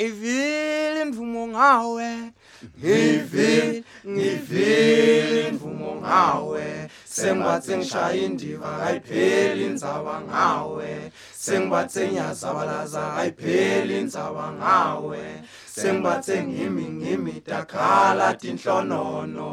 Ngivile imvumo ngawe ngivile ngivile imvumo ngawe sengibathe ngishaya indiva ayipheli indzaba ngawe sengibathe ngiyazabalaza ayipheli indzaba ngawe sengibathe ngimi ngimi takhala tinhlonono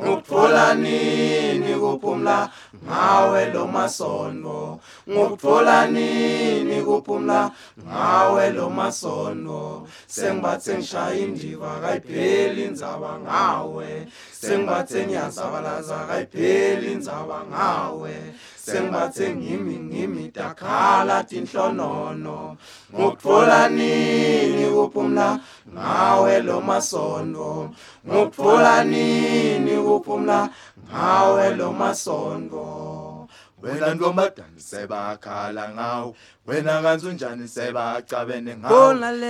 ngokuphola nini kuphumla ngawe lo masongo ngokuthola nini kuphumla ngawe lo masongo sengibathe ngishaya indiva kayipheli indzaba ngawe sengibathe ngiyazabalaza kayipheli indzaba ngawe sengibathe ngimi ngimi takhala tinhlonono ngokuthola nini kuphumla ngawe lo masondo ngokuphola nini ukuphumla ngawe lo masondo wena ntombadani sebakhala ngawo wena kanzi unjani sebacabene ngawo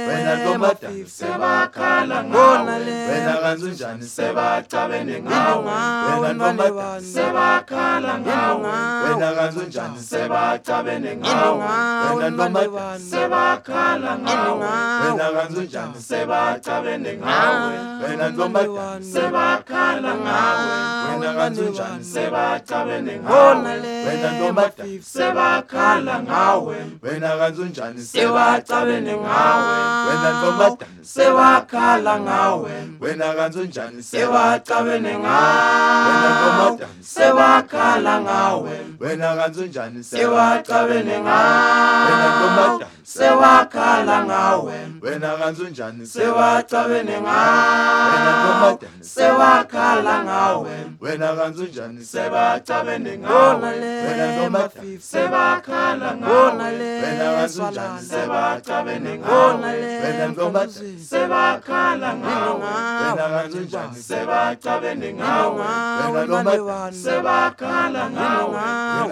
wena ntombadani sebakhala ngawo wena kanzi unjani sebacabene ngawo wena ntombadani sebakhala ngawo wena kanzi unjani sebacabene ngawo nantfombatana sebakhala ngawe wena kanzunjani sebacabene ngawe wena kanzunjani sebacabene ngawe sewakhala ngawe wena kanzunjani sewacabene ngawe sewakhala ngawe wena kanzunjani sebatabene ngawe wena nomata sebakhala ngawe wena kanzunjani sebatabene ngawe wena nomata sebakhala ngawe wena kanzunjani sebatabene ngawe wena nomata sebakhala ngawe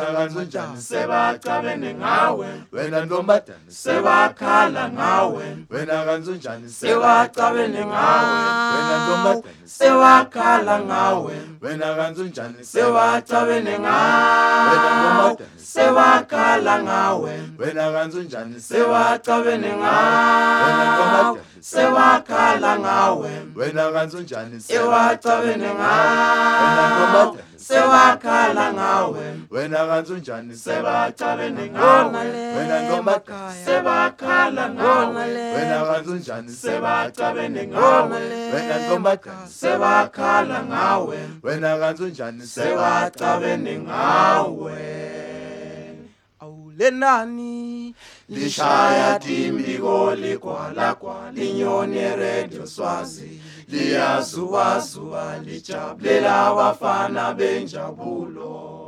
wena kanzunjani ngawe wena nomata sebakhala ngawe wena kanzunjani ngawe ngawe sewakhala ngawe wena kanzi unjani sewathabene ngawe sewakhala ngawe wena kanzi unjani sewacabene ngawe sewakhala ngawe wena kanzi unjani sewacabene ngawe sewakhala ngawe wena kanzi unjani sewacabene ngawe wena emakhaya sebakhala ngoma wena kanjani sebacabene ngawe wena ntombazane sebakhala ngawe wena kanjani sebacabene ngawe awulenani lishaya timbiko ligwalagwa linyoni eredio swazi liyazuwazuwa lijabulela abafana benjabulo